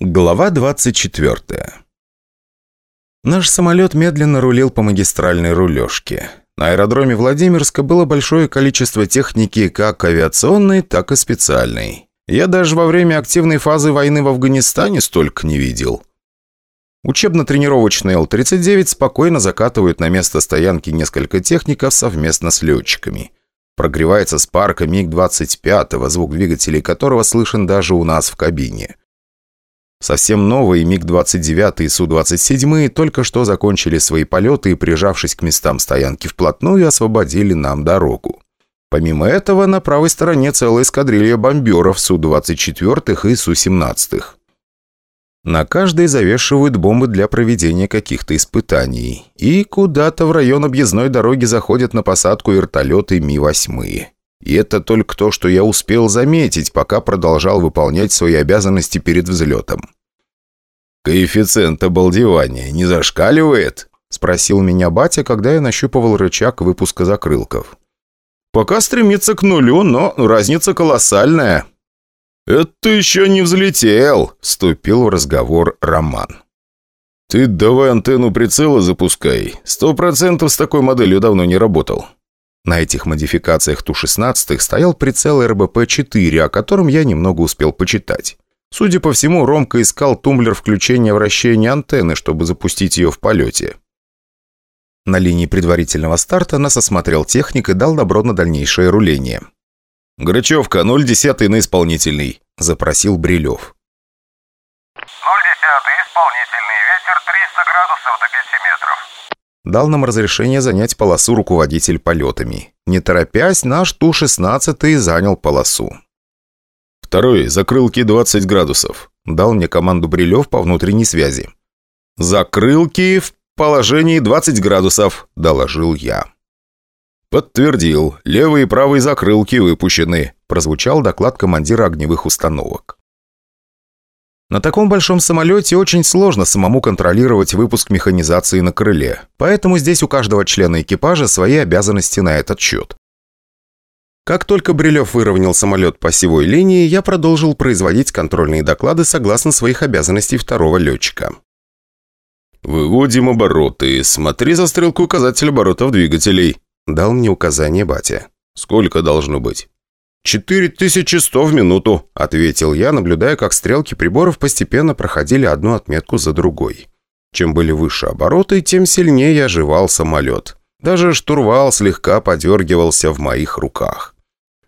Глава 24 Наш самолет медленно рулил по магистральной рулежке. На аэродроме Владимирска было большое количество техники как авиационной, так и специальной. Я даже во время активной фазы войны в Афганистане столько не видел. Учебно-тренировочный Л-39 спокойно закатывают на место стоянки несколько техников совместно с летчиками. Прогревается с парка МиГ-25, звук двигателей которого слышен даже у нас в кабине. Совсем новые МиГ-29 и Су-27 только что закончили свои полеты и, прижавшись к местам стоянки вплотную, освободили нам дорогу. Помимо этого, на правой стороне целая эскадрилья бомберов Су-24 и Су-17. На каждой завешивают бомбы для проведения каких-то испытаний. И куда-то в район объездной дороги заходят на посадку вертолеты Ми-8. И это только то, что я успел заметить, пока продолжал выполнять свои обязанности перед взлетом. «Коэффициент обалдевания не зашкаливает?» – спросил меня батя, когда я нащупывал рычаг выпуска закрылков. «Пока стремится к нулю, но разница колоссальная». «Это еще не взлетел», – вступил в разговор Роман. «Ты давай антенну прицела запускай. Сто процентов с такой моделью давно не работал». На этих модификациях Ту-16 стоял прицел РБП-4, о котором я немного успел почитать. Судя по всему, Ромка искал тумблер включения вращения антенны, чтобы запустить ее в полете. На линии предварительного старта нас осмотрел техник и дал добро на дальнейшее руление. «Грачевка, 0,10 на исполнительный», – запросил Брилев. «0,10 исполнительный, ветер 300 градусов до 5 метров» дал нам разрешение занять полосу руководитель полетами. Не торопясь, наш Ту-16 занял полосу. «Второй, закрылки 20 градусов», – дал мне команду Брилев по внутренней связи. «Закрылки в положении 20 градусов», – доложил я. «Подтвердил. Левые и правые закрылки выпущены», – прозвучал доклад командира огневых установок. На таком большом самолете очень сложно самому контролировать выпуск механизации на крыле, поэтому здесь у каждого члена экипажа свои обязанности на этот счет. Как только Брилев выровнял самолет по осевой линии, я продолжил производить контрольные доклады согласно своих обязанностей второго летчика. «Выводим обороты. Смотри за стрелку указателя оборотов двигателей», – дал мне указание батя. «Сколько должно быть?» «Четыре тысячи сто в минуту», – ответил я, наблюдая, как стрелки приборов постепенно проходили одну отметку за другой. Чем были выше обороты, тем сильнее оживал самолет. Даже штурвал слегка подергивался в моих руках.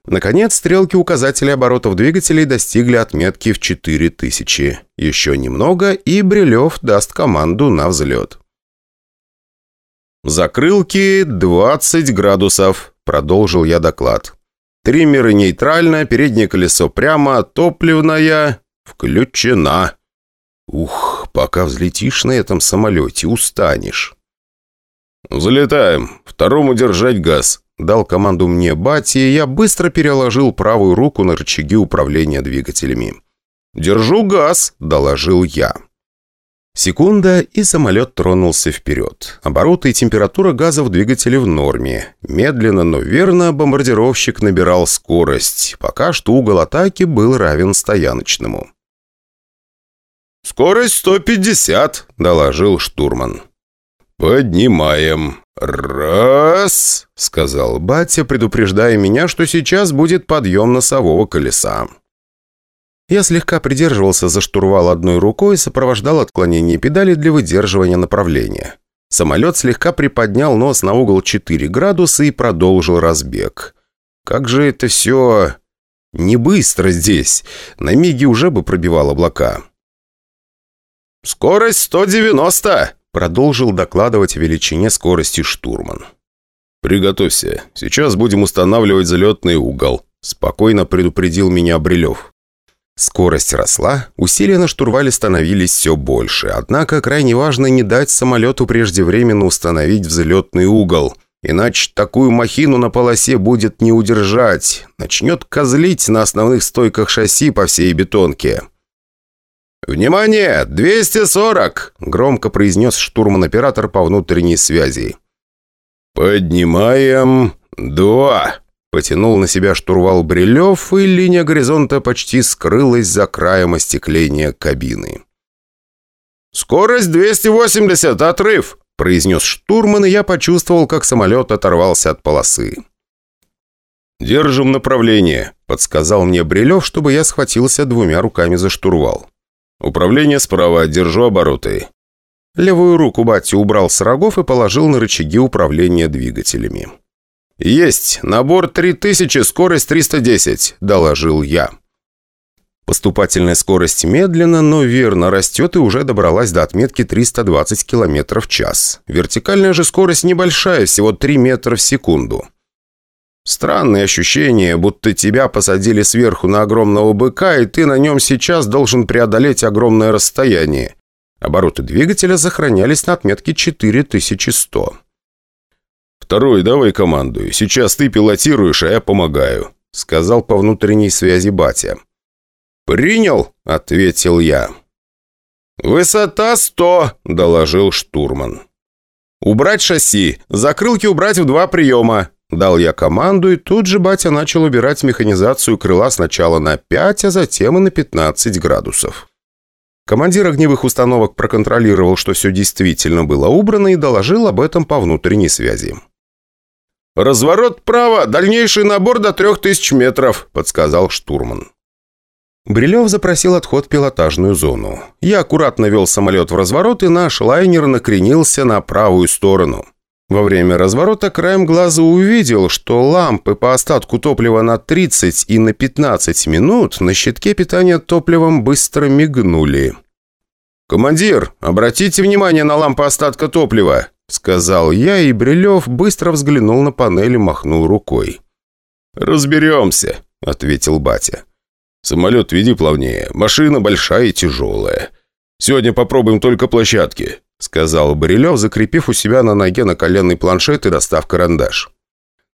Наконец, стрелки указателей оборотов двигателей достигли отметки в 4000. Еще немного, и Брилев даст команду на взлет. «Закрылки 20 градусов», – продолжил я доклад. Триммеры нейтрально, переднее колесо прямо, топливная включена. Ух, пока взлетишь на этом самолете, устанешь. «Взлетаем. Второму держать газ», — дал команду мне Бати, и я быстро переложил правую руку на рычаги управления двигателями. «Держу газ», — доложил я. Секунда, и самолет тронулся вперед. Обороты и температура газа в двигателе в норме. Медленно, но верно бомбардировщик набирал скорость. Пока что угол атаки был равен стояночному. «Скорость 150», — доложил штурман. «Поднимаем. Раз», — сказал батя, предупреждая меня, что сейчас будет подъем носового колеса. Я слегка придерживался за штурвал одной рукой и сопровождал отклонение педали для выдерживания направления. Самолет слегка приподнял нос на угол 4 градуса и продолжил разбег. Как же это все... Не быстро здесь. На миге уже бы пробивал облака. «Скорость 190!» — продолжил докладывать о величине скорости штурман. «Приготовься. Сейчас будем устанавливать залетный угол», — спокойно предупредил меня Брилев. Скорость росла, усилия на штурвале становились все больше, однако крайне важно не дать самолету преждевременно установить взлетный угол, иначе такую махину на полосе будет не удержать, начнет козлить на основных стойках шасси по всей бетонке. «Внимание! 240!» – громко произнес штурман-оператор по внутренней связи. «Поднимаем... Два!» Потянул на себя штурвал Брилев, и линия горизонта почти скрылась за краем остекления кабины. «Скорость 280, отрыв!» – произнес штурман, и я почувствовал, как самолет оторвался от полосы. «Держим направление», – подсказал мне Брилев, чтобы я схватился двумя руками за штурвал. «Управление справа, держу обороты». Левую руку батя убрал с рогов и положил на рычаги управления двигателями. «Есть! Набор 3000, скорость 310», – доложил я. Поступательная скорость медленно, но верно растет и уже добралась до отметки 320 км в час. Вертикальная же скорость небольшая, всего 3 метра в секунду. Странное ощущение, будто тебя посадили сверху на огромного быка, и ты на нем сейчас должен преодолеть огромное расстояние. Обороты двигателя сохранялись на отметке 4100. «Второй, давай командую. Сейчас ты пилотируешь, а я помогаю», — сказал по внутренней связи батя. «Принял», — ответил я. «Высота сто», — доложил штурман. «Убрать шасси. Закрылки убрать в два приема», — дал я команду, и тут же батя начал убирать механизацию крыла сначала на 5, а затем и на 15 градусов. Командир огневых установок проконтролировал, что все действительно было убрано и доложил об этом по внутренней связи. «Разворот право, дальнейший набор до трех тысяч метров», — подсказал штурман. Брилев запросил отход в пилотажную зону. Я аккуратно вел самолет в разворот, и наш лайнер накренился на правую сторону. Во время разворота краем глаза увидел, что лампы по остатку топлива на 30 и на 15 минут на щитке питания топливом быстро мигнули. «Командир, обратите внимание на лампы остатка топлива», сказал я, и Брилев быстро взглянул на панель и махнул рукой. «Разберемся», — ответил батя. «Самолет веди плавнее. Машина большая и тяжелая. Сегодня попробуем только площадки. — сказал Барилев, закрепив у себя на ноге на коленный планшет и достав карандаш.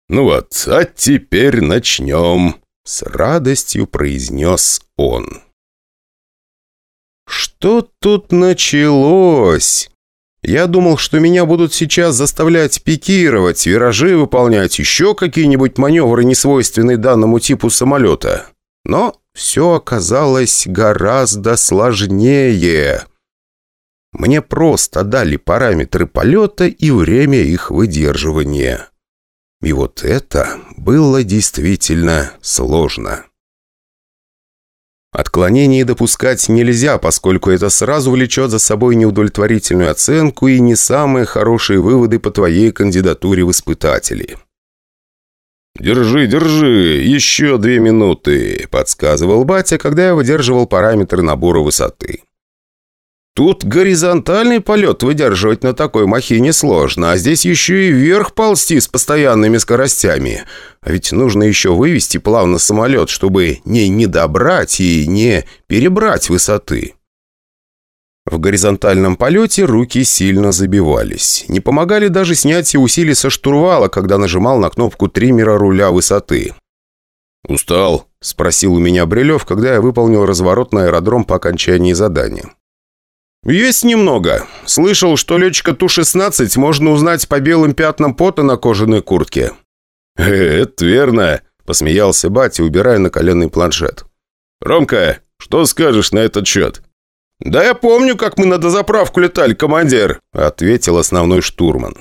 «Ну вот, а теперь начнем», — с радостью произнес он. «Что тут началось?» Я думал, что меня будут сейчас заставлять пикировать, виражи выполнять, еще какие-нибудь маневры, несвойственные данному типу самолета. Но все оказалось гораздо сложнее. Мне просто дали параметры полета и время их выдерживания. И вот это было действительно сложно. Отклонений допускать нельзя, поскольку это сразу влечет за собой неудовлетворительную оценку и не самые хорошие выводы по твоей кандидатуре в испытатели. «Держи, держи, еще две минуты», – подсказывал батя, когда я выдерживал параметры набора высоты. Тут горизонтальный полет выдерживать на такой махине сложно, а здесь еще и вверх ползти с постоянными скоростями. А ведь нужно еще вывести плавно самолет, чтобы не недобрать и не перебрать высоты. В горизонтальном полете руки сильно забивались. Не помогали даже снятие усилий со штурвала, когда нажимал на кнопку триммера руля высоты. «Устал?» – спросил у меня Брилев, когда я выполнил разворот на аэродром по окончании задания. «Есть немного. Слышал, что летчика Ту-16 можно узнать по белым пятнам пота на кожаной куртке». «Э, «Это верно», — посмеялся батя, убирая на коленный планшет. «Ромка, что скажешь на этот счет?» «Да я помню, как мы на дозаправку летали, командир», — ответил основной штурман.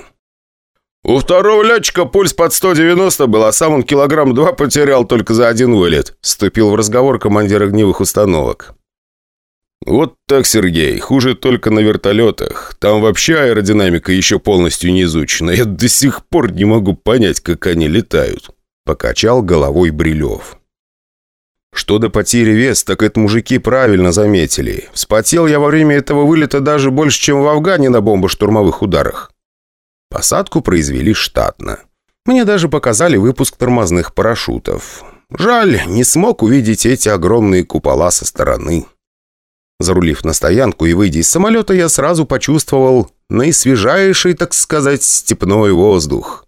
«У второго летчика пульс под 190 был, а сам он килограмм два потерял только за один вылет», — вступил в разговор командир огневых установок. «Вот так, Сергей. Хуже только на вертолетах. Там вообще аэродинамика еще полностью не изучена. Я до сих пор не могу понять, как они летают», — покачал головой Брилев. Что до потери вес, так это мужики правильно заметили. Вспотел я во время этого вылета даже больше, чем в Афгане на бомбо-штурмовых ударах. Посадку произвели штатно. Мне даже показали выпуск тормозных парашютов. Жаль, не смог увидеть эти огромные купола со стороны. Зарулив на стоянку и выйдя из самолета, я сразу почувствовал наисвежайший, так сказать, степной воздух.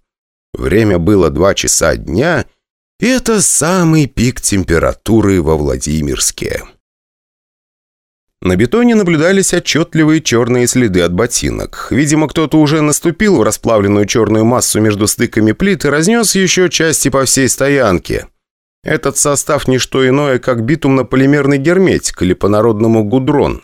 Время было два часа дня, и это самый пик температуры во Владимирске. На бетоне наблюдались отчетливые черные следы от ботинок. Видимо, кто-то уже наступил в расплавленную черную массу между стыками плит и разнес еще части по всей стоянке. Этот состав не что иное, как битумно-полимерный герметик или по-народному гудрон.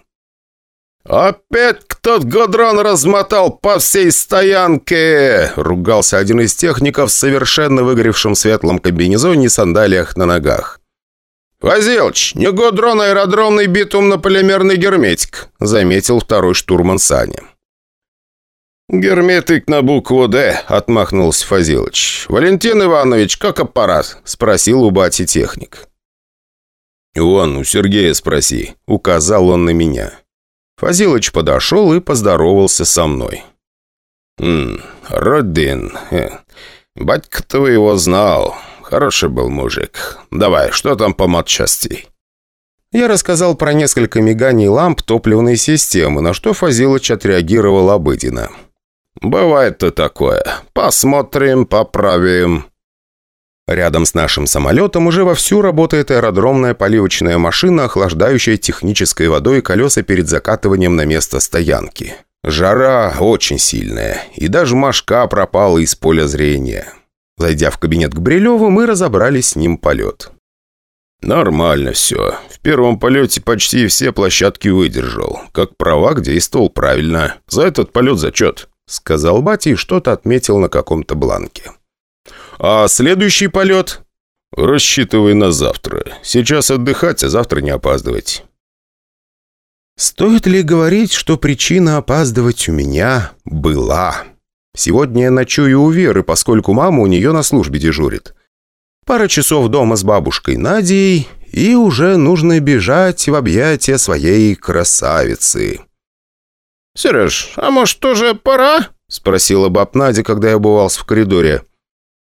«Опять кто-то гудрон размотал по всей стоянке!» – ругался один из техников в совершенно выгоревшем светлом комбинезоне и сандалиях на ногах. «Возилыч, не гудрон, а аэродромный битумно-полимерный герметик», – заметил второй штурман Сани. «Герметик на букву «Д», — отмахнулся Фазилыч. «Валентин Иванович, как аппарат?» — спросил у бати техник. «Вон, у Сергея спроси», — указал он на меня. Фазилыч подошел и поздоровался со мной. «Хм, Родин, э, батька-то его знал. Хороший был мужик. Давай, что там по матчасти?» Я рассказал про несколько миганий ламп топливной системы, на что Фазилыч отреагировал обыденно. «Бывает-то такое. Посмотрим, поправим». Рядом с нашим самолетом уже вовсю работает аэродромная поливочная машина, охлаждающая технической водой колеса перед закатыванием на место стоянки. Жара очень сильная, и даже Машка пропала из поля зрения. Зайдя в кабинет к Брилеву, мы разобрали с ним полет. «Нормально все. В первом полете почти все площадки выдержал. Как правак действовал правильно. За этот полет зачет», — сказал Бати и что-то отметил на каком-то бланке. «А следующий полет?» «Рассчитывай на завтра. Сейчас отдыхать, а завтра не опаздывать». Стоит ли говорить, что причина опаздывать у меня была? Сегодня я ночую у Веры, поскольку мама у нее на службе дежурит. Пара часов дома с бабушкой Надей, и уже нужно бежать в объятия своей красавицы. «Сереж, а может, тоже пора?» — спросила баб Надя, когда я бывался в коридоре.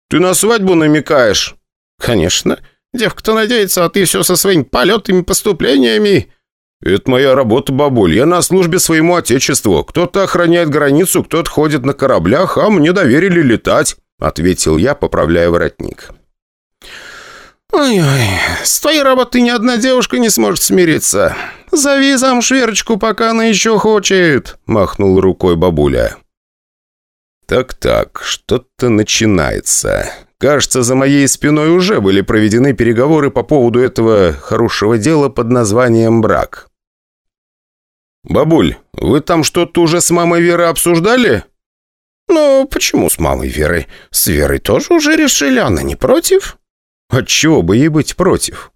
«Ты на свадьбу намекаешь?» «Конечно. Девка-то надеется, а ты все со своими полетами, поступлениями». «Это моя работа, бабуль. Я на службе своему отечеству. Кто-то охраняет границу, кто-то ходит на кораблях, а мне доверили летать», — ответил я, поправляя воротник. «Ой-ой, с твоей работой ни одна девушка не сможет смириться. Зови замуж Верочку, пока она еще хочет», — махнул рукой бабуля. «Так-так, что-то начинается. Кажется, за моей спиной уже были проведены переговоры по поводу этого хорошего дела под названием «брак». «Бабуль, вы там что-то уже с мамой Веры обсуждали?» «Ну, почему с мамой Верой? С Верой тоже уже решили, она не против?» Отчего бы ей быть против?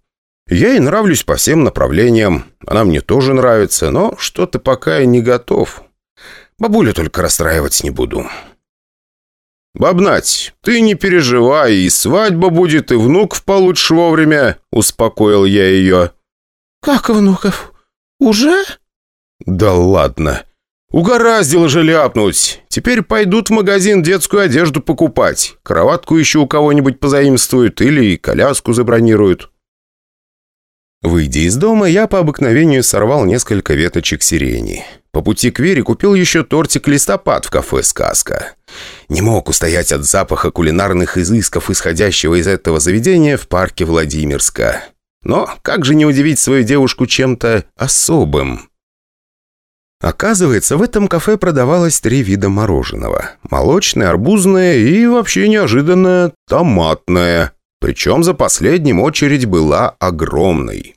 Я ей нравлюсь по всем направлениям. Она мне тоже нравится, но что-то пока я не готов. Бабулю только расстраивать не буду. «Бабнать, ты не переживай, и свадьба будет, и внук получишь вовремя», — успокоил я ее. «Как внуков? Уже?» «Да ладно. «Угораздило же ляпнуть! Теперь пойдут в магазин детскую одежду покупать. Кроватку еще у кого-нибудь позаимствуют или коляску забронируют». Выйдя из дома, я по обыкновению сорвал несколько веточек сирени. По пути к Вере купил еще тортик «Листопад» в кафе «Сказка». Не мог устоять от запаха кулинарных изысков, исходящего из этого заведения в парке Владимирска. Но как же не удивить свою девушку чем-то особым? Оказывается, в этом кафе продавалось три вида мороженого. Молочное, арбузное и, вообще неожиданно, томатное. Причем за последним очередь была огромной.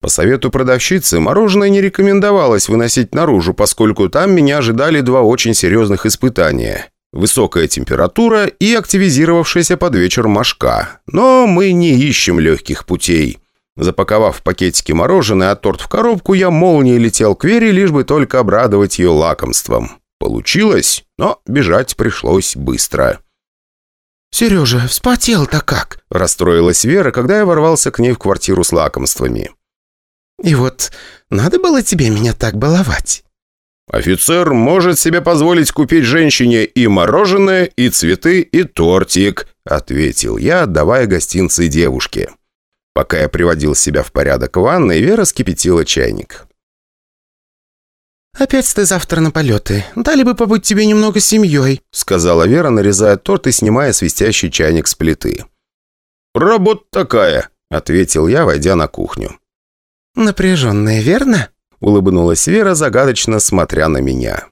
По совету продавщицы, мороженое не рекомендовалось выносить наружу, поскольку там меня ожидали два очень серьезных испытания. Высокая температура и активизировавшаяся под вечер мошка. Но мы не ищем легких путей. Запаковав в пакетики мороженое, а торт в коробку, я молнией летел к Вере, лишь бы только обрадовать ее лакомством. Получилось, но бежать пришлось быстро. «Сережа, вспотел-то как?» – расстроилась Вера, когда я ворвался к ней в квартиру с лакомствами. «И вот надо было тебе меня так баловать?» «Офицер может себе позволить купить женщине и мороженое, и цветы, и тортик», – ответил я, отдавая гостинцы девушке. Пока я приводил себя в порядок в ванной, Вера скипятила чайник. «Опять ты завтра на полеты. Дали бы побыть тебе немного семьей», сказала Вера, нарезая торт и снимая свистящий чайник с плиты. «Работа такая», — ответил я, войдя на кухню. «Напряженная, верно?» — улыбнулась Вера, загадочно смотря на меня.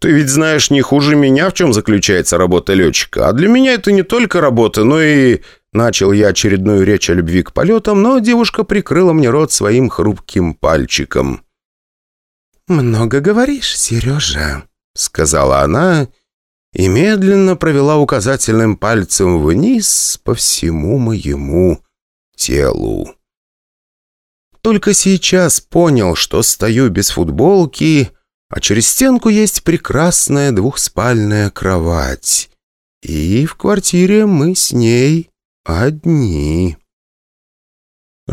«Ты ведь знаешь не хуже меня, в чем заключается работа летчика. А для меня это не только работа, но и...» Начал я очередную речь о любви к полетам, но девушка прикрыла мне рот своим хрупким пальчиком. «Много говоришь, Сережа», — сказала она и медленно провела указательным пальцем вниз по всему моему телу. Только сейчас понял, что стою без футболки, а через стенку есть прекрасная двухспальная кровать. И в квартире мы с ней одни.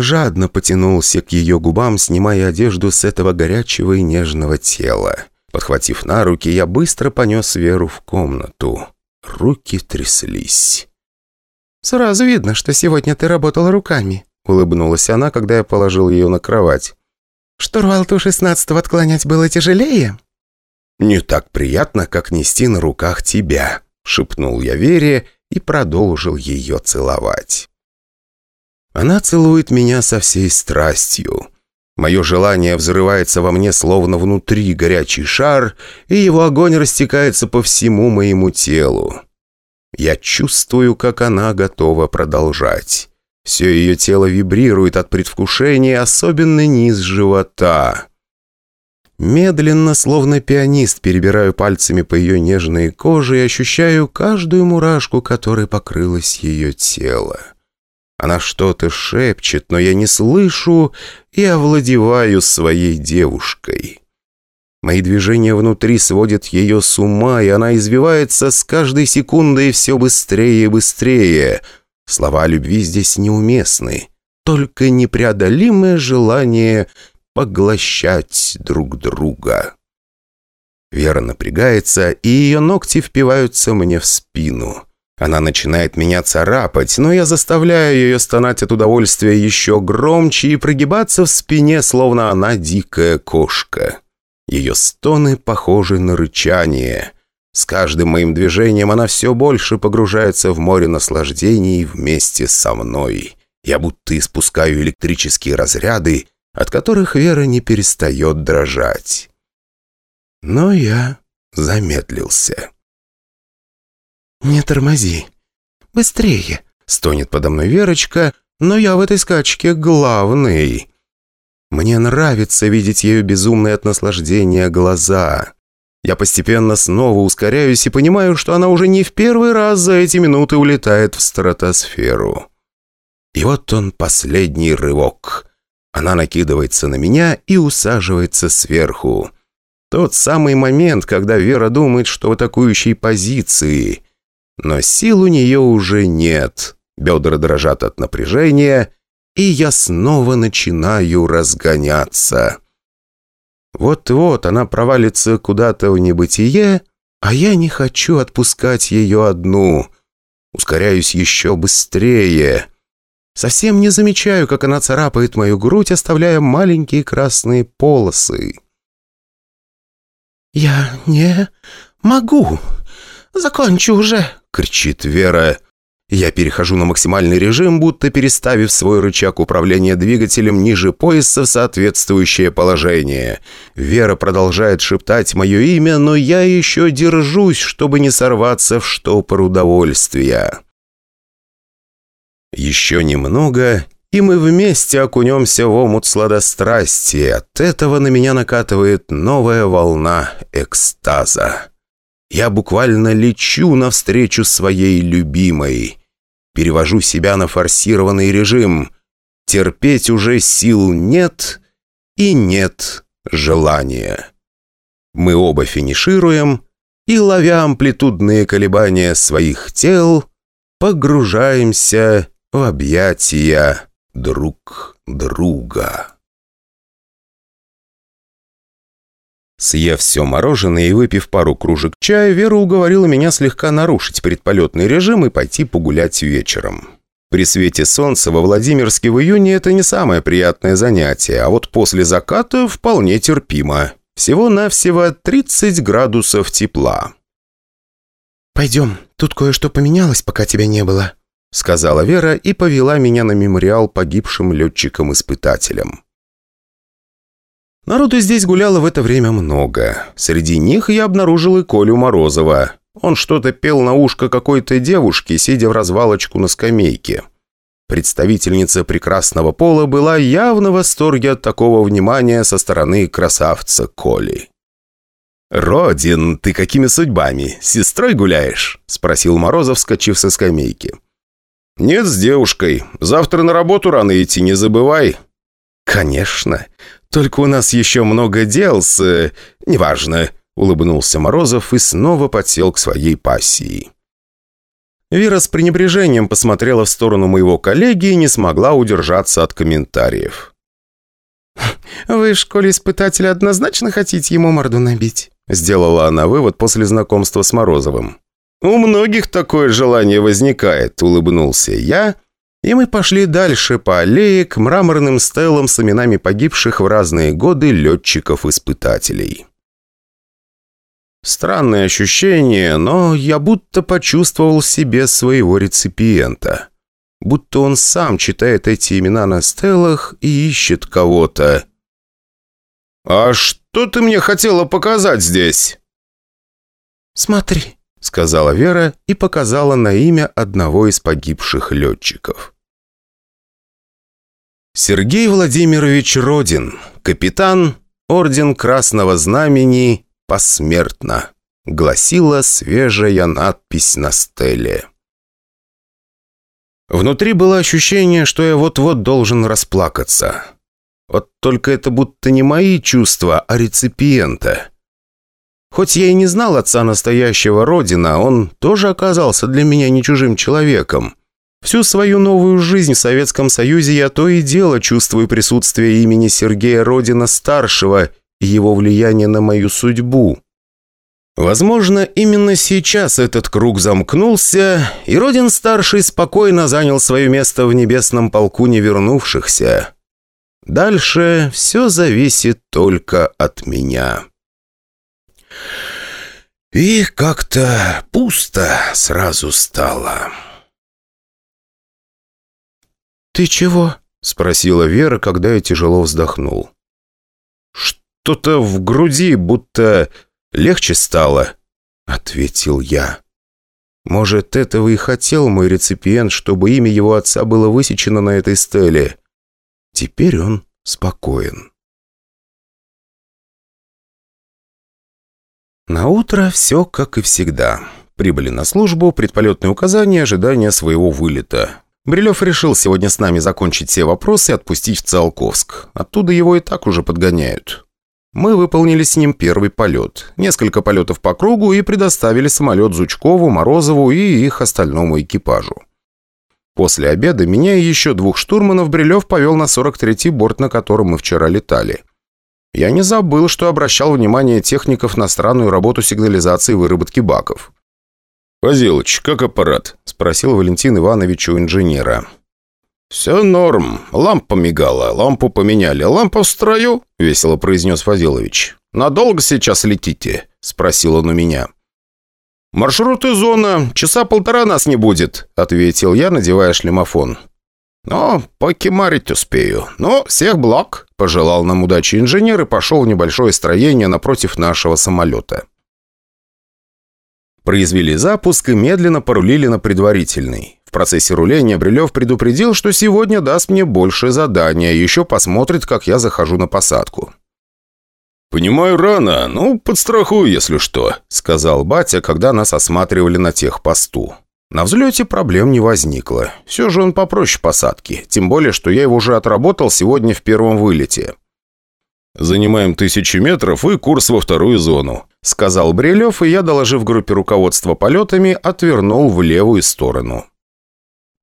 Жадно потянулся к ее губам, снимая одежду с этого горячего и нежного тела. Подхватив на руки, я быстро понес Веру в комнату. Руки тряслись. «Сразу видно, что сегодня ты работала руками», — улыбнулась она, когда я положил ее на кровать. «Штурвал Ту-16 отклонять было тяжелее?» «Не так приятно, как нести на руках тебя», — шепнул я Вере и продолжил ее целовать. Она целует меня со всей страстью. Мое желание взрывается во мне, словно внутри горячий шар, и его огонь растекается по всему моему телу. Я чувствую, как она готова продолжать. Все ее тело вибрирует от предвкушения, особенно низ живота. Медленно, словно пианист, перебираю пальцами по ее нежной коже и ощущаю каждую мурашку, которой покрылось ее тело. Она что-то шепчет, но я не слышу и овладеваю своей девушкой. Мои движения внутри сводят ее с ума, и она извивается с каждой секундой все быстрее и быстрее. Слова любви здесь неуместны. Только непреодолимое желание поглощать друг друга. Вера напрягается, и ее ногти впиваются мне в спину. Она начинает меня царапать, но я заставляю ее стонать от удовольствия еще громче и прогибаться в спине, словно она дикая кошка. Ее стоны похожи на рычание. С каждым моим движением она все больше погружается в море наслаждений вместе со мной. Я будто испускаю электрические разряды, от которых Вера не перестает дрожать. Но я замедлился. «Не тормози. Быстрее!» — стонет подо мной Верочка, но я в этой скачке главный. Мне нравится видеть ее безумные от наслаждения глаза. Я постепенно снова ускоряюсь и понимаю, что она уже не в первый раз за эти минуты улетает в стратосферу. И вот он, последний рывок. Она накидывается на меня и усаживается сверху. Тот самый момент, когда Вера думает, что в атакующей позиции. Но сил у нее уже нет. Бедра дрожат от напряжения, и я снова начинаю разгоняться. Вот-вот она провалится куда-то в небытие, а я не хочу отпускать ее одну. Ускоряюсь еще быстрее. Совсем не замечаю, как она царапает мою грудь, оставляя маленькие красные полосы. «Я не могу. Закончу уже!» — кричит Вера. Я перехожу на максимальный режим, будто переставив свой рычаг управления двигателем ниже пояса в соответствующее положение. Вера продолжает шептать мое имя, но я еще держусь, чтобы не сорваться в штопор удовольствия. Еще немного, и мы вместе окунемся в омут сладострастия. От этого на меня накатывает новая волна экстаза. Я буквально лечу навстречу своей любимой. Перевожу себя на форсированный режим. Терпеть уже сил нет и нет желания. Мы оба финишируем и, ловя амплитудные колебания своих тел, погружаемся в объятия друг друга. Съев все мороженое и выпив пару кружек чая, Вера уговорила меня слегка нарушить предполетный режим и пойти погулять вечером. При свете солнца во Владимирске в июне это не самое приятное занятие, а вот после заката вполне терпимо. Всего-навсего 30 градусов тепла. «Пойдем, тут кое-что поменялось, пока тебя не было», сказала Вера и повела меня на мемориал погибшим летчикам-испытателям. Народу здесь гуляло в это время много. Среди них я обнаружил и Колю Морозова. Он что-то пел на ушко какой-то девушке, сидя в развалочку на скамейке. Представительница прекрасного пола была явно в восторге от такого внимания со стороны красавца Коли. «Родин, ты какими судьбами? С сестрой гуляешь?» – спросил Морозов, вскочив со скамейки. «Нет, с девушкой. Завтра на работу рано идти, не забывай». «Конечно. Только у нас еще много дел с... Э, неважно», – улыбнулся Морозов и снова подсел к своей пассии. Вера с пренебрежением посмотрела в сторону моего коллеги и не смогла удержаться от комментариев. «Вы в школе испытателя однозначно хотите ему морду набить?» Сделала она вывод после знакомства с Морозовым. «У многих такое желание возникает», — улыбнулся я, и мы пошли дальше по аллее к мраморным стелам с именами погибших в разные годы летчиков-испытателей. Странное ощущение, но я будто почувствовал себе своего реципиента. Будто он сам читает эти имена на стелах и ищет кого-то. «А что ты мне хотела показать здесь?» «Смотри», — сказала Вера и показала на имя одного из погибших летчиков. Сергей Владимирович Родин, капитан, Орден Красного Знамени, посмертно, гласила свежая надпись на стеле. Внутри было ощущение, что я вот-вот должен расплакаться. Вот только это будто не мои чувства, а реципиента. Хоть я и не знал отца настоящего Родина, он тоже оказался для меня не чужим человеком. Всю свою новую жизнь в Советском Союзе я то и дело чувствую присутствие имени Сергея Родина-старшего и его влияние на мою судьбу. Возможно, именно сейчас этот круг замкнулся, и Родин-старший спокойно занял свое место в небесном полку невернувшихся. Дальше все зависит только от меня. И как-то пусто сразу стало. «Ты чего?» — спросила Вера, когда я тяжело вздохнул. «Что-то в груди, будто легче стало», — ответил я. Может, этого и хотел мой реципиент, чтобы имя его отца было высечено на этой стеле. Теперь он спокоен. На утро все как и всегда. Прибыли на службу, предполетные указания, ожидание своего вылета. Брилев решил сегодня с нами закончить все вопросы и отпустить в Циолковск. Оттуда его и так уже подгоняют. Мы выполнили с ним первый полет. Несколько полетов по кругу и предоставили самолет Зучкову, Морозову и их остальному экипажу. После обеда меня и еще двух штурманов Брилев повел на 43-й борт, на котором мы вчера летали. Я не забыл, что обращал внимание техников на странную работу сигнализации выработки баков. «Позилыч, как аппарат?» – спросил Валентин Иванович у инженера. «Все норм. Лампа мигала, лампу поменяли. Лампа в строю?» – весело произнес Фазилович. «Надолго сейчас летите?» – спросил он у меня. «Маршрут и зона. Часа полтора нас не будет», – ответил я, надевая шлемофон. «Ну, покемарить успею. Ну, всех благ!» – пожелал нам удачи инженер и пошел в небольшое строение напротив нашего самолета. Произвели запуск и медленно порулили на предварительный. В процессе руления Брилев предупредил, что сегодня даст мне больше задания, еще посмотрит, как я захожу на посадку. «Понимаю, рано. Ну, подстрахую, если что», — сказал батя, когда нас осматривали на техпосту. На взлете проблем не возникло. Все же он попроще посадки. Тем более, что я его уже отработал сегодня в первом вылете. «Занимаем тысячи метров и курс во вторую зону», сказал Брилев, и я, доложив группе руководства полетами, отвернул в левую сторону.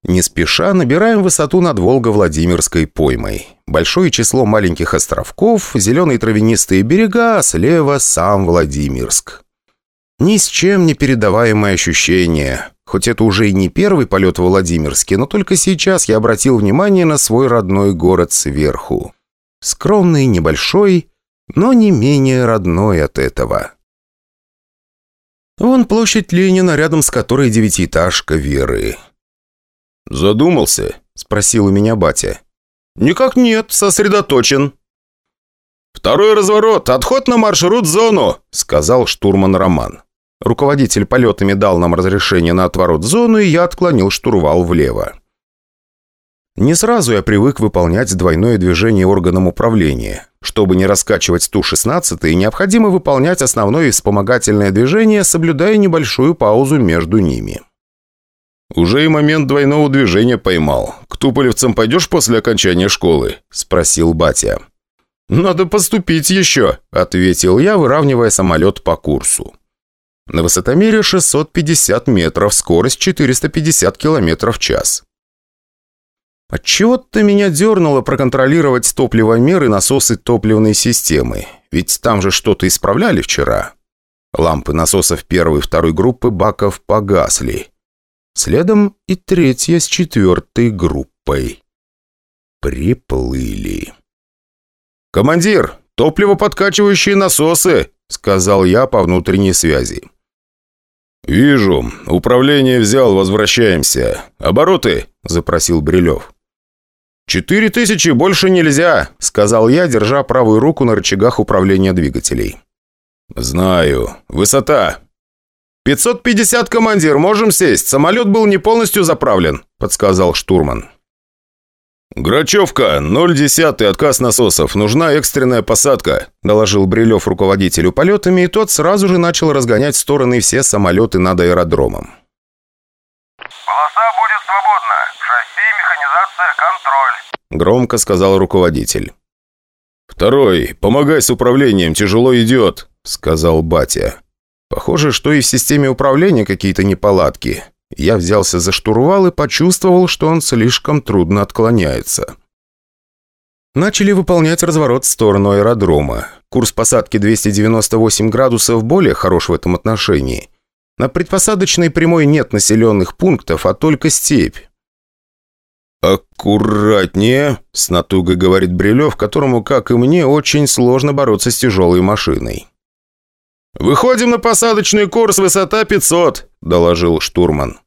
Не спеша набираем высоту над Волго-Владимирской поймой. Большое число маленьких островков, зеленые травянистые берега, а слева сам Владимирск. Ни с чем не передаваемое ощущение. Хоть это уже и не первый полет в Владимирске, но только сейчас я обратил внимание на свой родной город сверху. Скромный, небольшой, но не менее родной от этого. Вон площадь Ленина, рядом с которой девятиэтажка Веры. «Задумался?» – спросил у меня батя. «Никак нет, сосредоточен». «Второй разворот! Отход на маршрут-зону!» — сказал штурман Роман. Руководитель полетами дал нам разрешение на отворот зону, и я отклонил штурвал влево. Не сразу я привык выполнять двойное движение органом управления. Чтобы не раскачивать Ту-16, необходимо выполнять основное и вспомогательное движение, соблюдая небольшую паузу между ними. «Уже и момент двойного движения поймал. К туполевцам пойдешь после окончания школы?» – спросил батя. «Надо поступить еще», – ответил я, выравнивая самолет по курсу. На высотомере 650 метров, скорость 450 километров в час. Отчего-то меня дернуло проконтролировать топливомер и насосы топливной системы. Ведь там же что-то исправляли вчера. Лампы насосов первой и второй группы баков погасли. Следом и третья с четвертой группой. Приплыли. «Командир, топливоподкачивающие насосы!» — сказал я по внутренней связи. «Вижу. Управление взял, возвращаемся. Обороты?» – запросил Брилев. «Четыре тысячи больше нельзя», – сказал я, держа правую руку на рычагах управления двигателей. «Знаю. Высота?» «550, командир, можем сесть. Самолет был не полностью заправлен», – подсказал штурман. «Грачевка, 0,10, отказ насосов. Нужна экстренная посадка», – доложил Брилев руководителю полетами, и тот сразу же начал разгонять в стороны все самолеты над аэродромом. «Полоса будет свободна. Шасси, механизация, контроль», – громко сказал руководитель. «Второй, помогай с управлением, тяжело идет», – сказал батя. «Похоже, что и в системе управления какие-то неполадки. Я взялся за штурвал и почувствовал, что он слишком трудно отклоняется. Начали выполнять разворот в сторону аэродрома. Курс посадки 298 градусов более хорош в этом отношении. На предпосадочной прямой нет населенных пунктов, а только степь. «Аккуратнее», — с натугой говорит Брилев, которому, как и мне, очень сложно бороться с тяжелой машиной. «Выходим на посадочный курс, высота 500», – доложил штурман.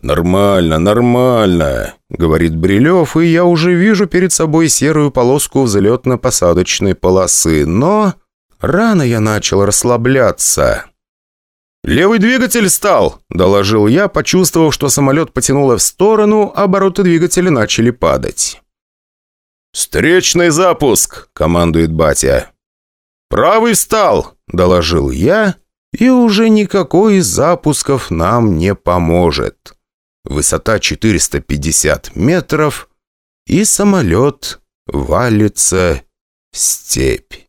«Нормально, нормально», — говорит Брилев, и я уже вижу перед собой серую полоску взлетно-посадочной полосы, но рано я начал расслабляться. «Левый двигатель стал», — доложил я, почувствовав, что самолет потянуло в сторону, обороты двигателя начали падать. «Встречный запуск», — командует батя. «Правый встал», — доложил я, и уже никакой из запусков нам не поможет. Высота 450 метров, и самолет валится в степь.